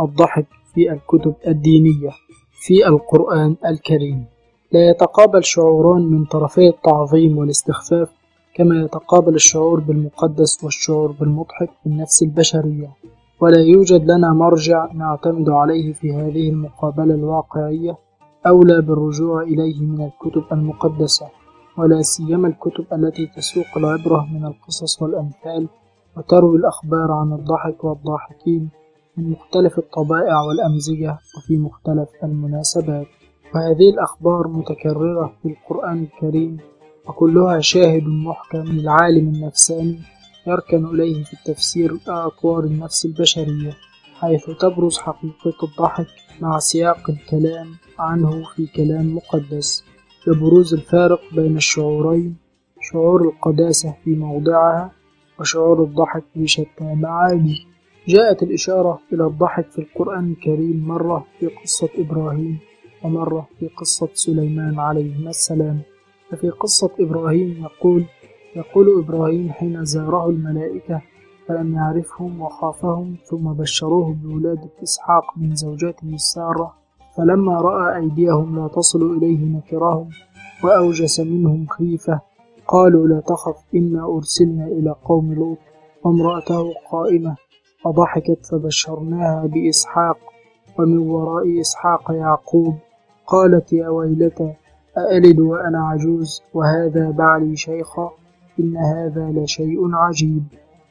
الضحك في الكتب الدينية في القرآن الكريم. لا يتقابل شعوران من طرفي التعظيم والاستخفاف كما يتقابل الشعور بالمقدس والشعور بالمضحك في النفس البشرية. ولا يوجد لنا مرجع نعتمد عليه في هذه المقابلة الواقعية أولى بالرجوع إليه من الكتب المقدسة. ولا سيما الكتب التي تسوق العبرة من القصص والأمثال وتروي الأخبار عن الضحك والضاحكين من مختلف الطبائع والأمزجة وفي مختلف المناسبات. وهذه الأخبار متكررة في القرآن الكريم وكلها شاهد محكم للعالم النفساني يركن إليه في التفسير أطوار النفس البشرية حيث تبرز حقيقة الضحك مع سياق الكلام عنه في كلام مقدس. لبروز الفارق بين الشعورين شعور القداسة في موضعها وشعور الضحك في شتى معاني جاءت الإشارة إلى الضحك في القرآن الكريم مرة في قصة إبراهيم ومرة في قصة سليمان عليهما السلام. ففي قصة إبراهيم يقول يقول إبراهيم حين زاره الملائكة فلم يعرفهم وخافهم ثم بشروه بولادة إسحاق من زوجته سارة فلما رأى أيديهم لا تصل إليه نكرهم وأوجس منهم خيفة قالوا لا تخف إنا أرسلنا إلى قوم لوط وامرأته قائمة فضحكت فبشرناها بإسحاق ومن وراء إسحاق يعقوب قالت يا ويلتى أألد وأنا عجوز وهذا بعلي شيخا إن هذا لشيء عجيب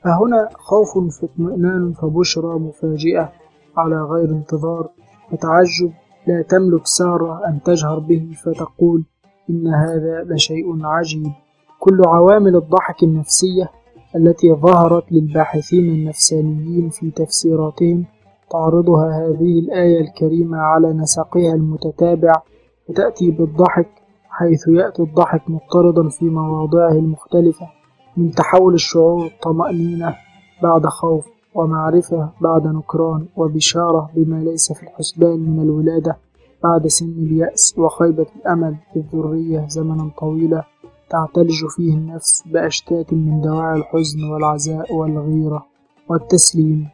فهنا خوف فاطمئنان فبشرى مفاجئة على غير انتظار فتعجب لا تملك سارة أن تجهر به فتقول إن هذا لشيء عجيب كل عوامل الضحك النفسية التي ظهرت للباحثين النفسانيين في تفسيراتهم تعرضها هذه الآية الكريمة على نسقها المتتابع وتأتي بالضحك حيث يأتي الضحك مضطردا في مواضعه المختلفة من تحول الشعور طمأنينة بعد خوف ومعرفة بعد نكران وبشارة بما ليس في الحسبان من الولادة بعد سن اليأس وخيبة الأمل في الذرية زمنا طويلا. تعتلج فيه النفس بأشتات من دواعي الحزن والعزاء والغيرة والتسليم.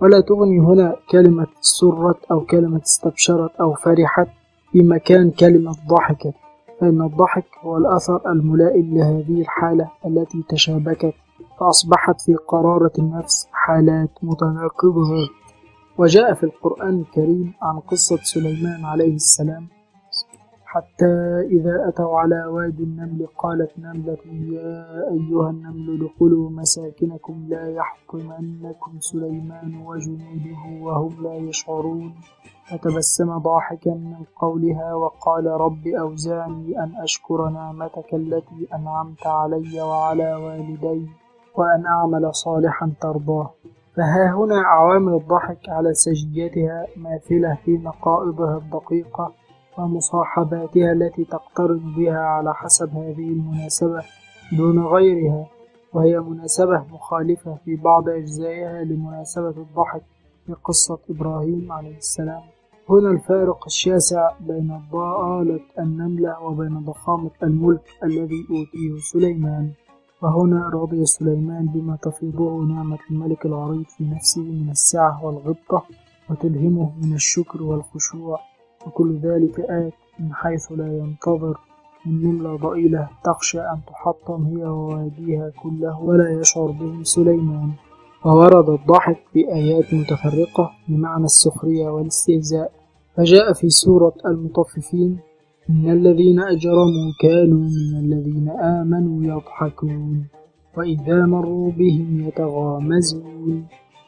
ولا تغني هنا كلمة سرت أو كلمة استبشرت أو فرحت في مكان كلمة ضحكت فإن الضحك هو الأثر الملائم لهذه الحالة التي تشابكت فأصبحت في قرارة النفس حالات متناقضة وجاء في القرآن الكريم عن قصة سليمان عليه السلام حتى إذا أتوا على وادي النمل قالت نملة يا أيها النمل ادخلوا مساكنكم لا يحطمنكم سليمان وجنوده وهم لا يشعرون. فتبسم ضاحكا من قولها وقال رب أوزعني أن أشكر نعمتك التي أنعمت علي وعلى والدي وأن أعمل صالحا ترضاه. فها هنا عوامل الضحك على سجيتها ماثلة في نقائضها الدقيقة. ومصاحباتها التي تقترن بها على حسب هذه المناسبة دون غيرها وهي مناسبة مخالفة في بعض أجزائها لمناسبة الضحك في قصة إبراهيم عليه السلام. هنا الفارق الشاسع بين ضآلة النملة وبين ضخامة الملك الذي أوتيه سليمان. وهنا رضي سليمان بما تفيضه نعمة الملك العريض في نفسه من السعة والغبطة وتلهمه من الشكر والخشوع وكل ذلك آت من حيث لا ينتظر من نملة ضئيلة تخشى أن تحطم هي وواديها كله ولا يشعر به سليمان. وورد الضحك في آيات متفرقة بمعنى السخرية والاستهزاء. فجاء في سورة المطففين إن الذين أجرموا كانوا من الذين آمنوا يضحكون وإذا مروا بهم يتغامزون.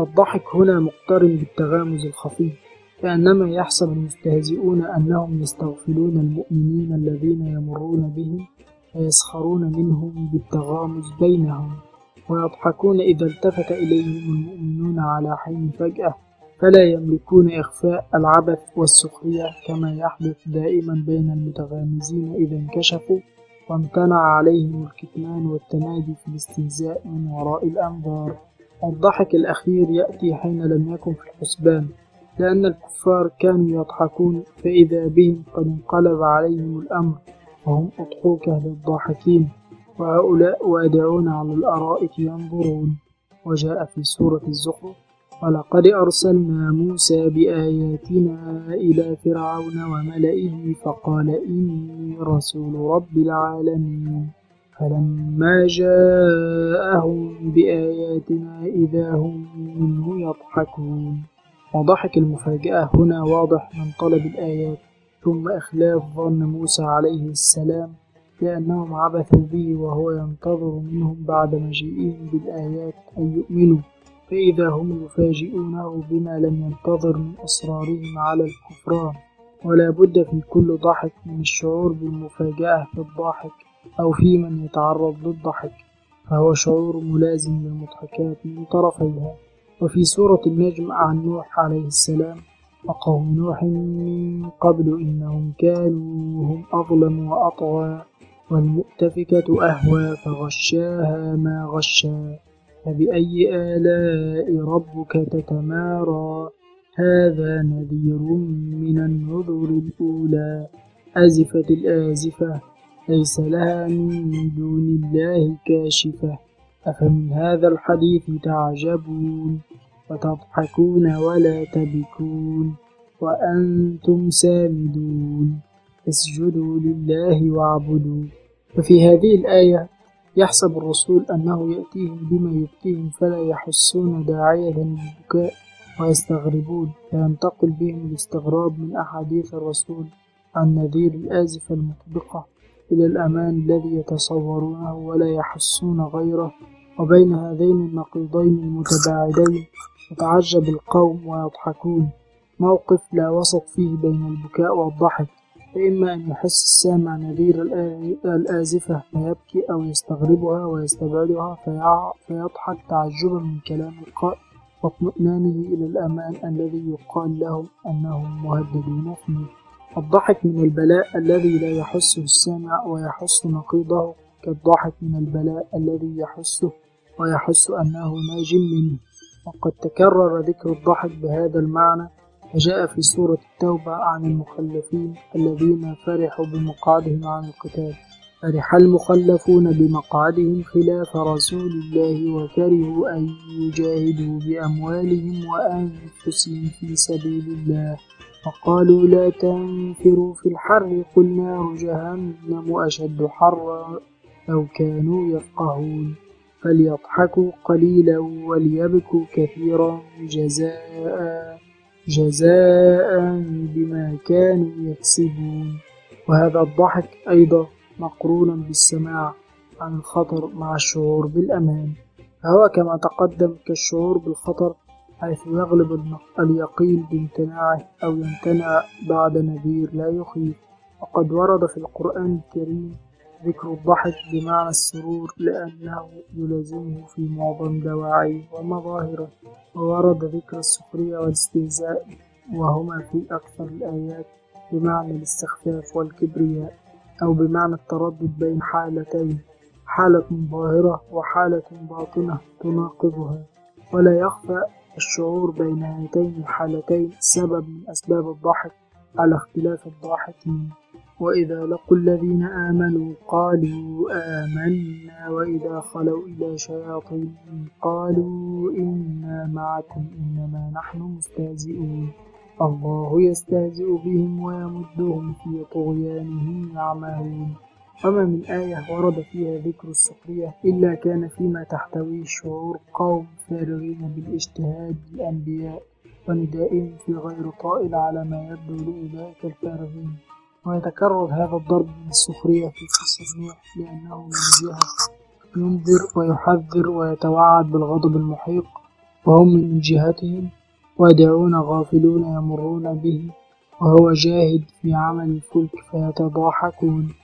فالضحك هنا مقترن بالتغامز الخفي كأنما يحسب المستهزئون أنهم يستغفلون المؤمنين الذين يمرون بهم فيسخرون منهم بالتغامز بينهم ويضحكون إذا التفت إليهم المؤمنون على حين فجأة فلا يملكون إخفاء العبث والسخرية كما يحدث دائما بين المتغامزين إذا انكشفوا وامتنع عليهم الكتمان والتمادي في الاستهزاء من وراء الأنظار. الضحك الأخير يأتي حين لم يكن في الحسبان لأن الكفار كانوا يضحكون فإذا بهم قد انقلب عليهم الأمر وهم أضحوكة للضاحكين وهؤلاء وادعون على الأرائك ينظرون. وجاء في سورة الزخرف ولقد أرسلنا موسى بآياتنا إلى فرعون وملئه فقال إني رسول رب العالمين. فلما جاءهم بآياتنا إذا هم منه يضحكون. وضحك المفاجأة هنا واضح من طلب الآيات ثم إخلاف ظن موسى عليه السلام لأنهم عبثوا به وهو ينتظر منهم بعد مجيئهم بالآيات أن يؤمنوا. فإذا هم يفاجئونه بما لم ينتظر من إصرارهم على الكفران. ولا بد في كل ضحك من الشعور بالمفاجأة في الضاحك أو في من يتعرض للضحك فهو شعور ملازم للمضحكات من طرفيها. وفي سورة النجم عن نوح عليه السلام وقوم نوح من قبل إنهم كانوا هم أظلم وأطغى والمؤتفكة أهوى فغشاها ما غشا. فبأي آلاء ربك تتمارى؟ هذا نذير من النذر الأولى. أزفت الآزفة ليس لها من دون الله كاشفة. أفمن هذا الحديث تعجبون وتضحكون ولا تبكون وأنتم سامدون. اسجدوا لله واعبدوا. ففي هذه الآية يحسب الرسول أنه يأتيهم بما يبكيهم فلا يحسون داعية للبكاء ويستغربون. فينتقل بهم الاستغراب من أحاديث الرسول عن نذير الآزفة المطبقة. إلى الأمان الذي يتصورونه ولا يحسون غيره. وبين هذين النقيضين المتباعدين يتعجب القوم ويضحكون. موقف لا وسط فيه بين البكاء والضحك. فإما أن يحس السامع نذير الآزفة فيبكي أو يستغربها ويستبعدها فيضحك تعجبا من كلام القائل. واطمئنانه إلى الأمان الذي يقال لهم أنهم مهددون فيه. الضحك من البلاء الذي لا يحسه السامع ويحس نقيضه كالضحك من البلاء الذي يحسه ويحس أنه ناج منه. وقد تكرر ذكر الضحك بهذا المعنى فجاء في سورة التوبة عن المخلفين الذين فرحوا بمقعدهم عن القتال. فرح المخلفون بمقعدهم خلاف رسول الله وكرهوا أن يجاهدوا بأموالهم وأنفسهم في سبيل الله. وقالوا لا تنفروا في الحر. قل نار جهنم أشد حرا لو كانوا يفقهون. فليضحكوا قليلا وليبكوا كثيرا جزاء جزاء بما كانوا يكسبون. وهذا الضحك أيضا مقرونا بالسماع عن الخطر مع الشعور بالأمان. فهو كما تقدم كالشعور بالخطر حيث يغلب اليقين بامتناعه أو يمتنع بعد نذير لا يخيف. وقد ورد في القرآن الكريم ذكر الضحك بمعنى السرور لأنه يلازمه في معظم دواعيه ومظاهره. وورد ذكر السخرية والاستهزاء وهما في أكثر الآيات بمعنى الاستخفاف والكبرياء أو بمعنى التردد بين حالتين حالة ظاهرة وحالة باطنة تناقضها. ولا يخفى الشعور بين هاتين الحالتين سبب من أسباب الضحك على اختلاف الضاحكين. وإذا لقوا الذين آمنوا قالوا آمنا وإذا خلوا إلى شياطينهم قالوا إنا معكم إنما نحن مستهزئون. الله يستهزئ بهم ويمدهم في طغيانهم يعمهون. وما من آية ورد فيها ذكر السخرية إلا كان فيما تحتويه شعور قوم فارغين بالاجتهاد بالأنبياء وندائهم في غير طائل على ما يبدو لأولئك الفارغين. ويتكرر هذا الضرب من السخرية في قصة نوح لأنه من جهة ينذر ويحذر ويتوعد بالغضب المحيق وهم من جهتهم وادعون غافلون يمرون به وهو جاهد في عمل الفلك فيتضاحكون.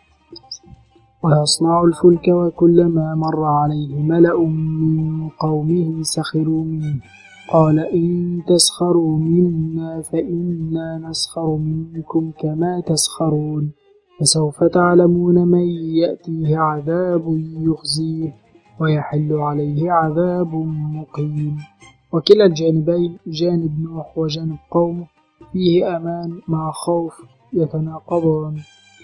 ويصنع الفلك وكلما مر عليه ملأ من قومه سخروا منه. قال إن تسخروا منا فإنا نسخر منكم كما تسخرون. فسوف تعلمون من يأتيه عذاب يخزيه ويحل عليه عذاب مقيم. وكلا الجانبين جانب نوح وجانب قومه فيه أمان مع خوف يتناقضان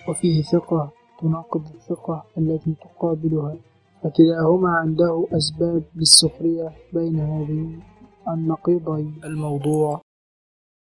وفيه ثقة تناقض الثقة التي تقابلها. فكلاهما عنده أسباب للسخرية بين هذين النقيضين. الموضوع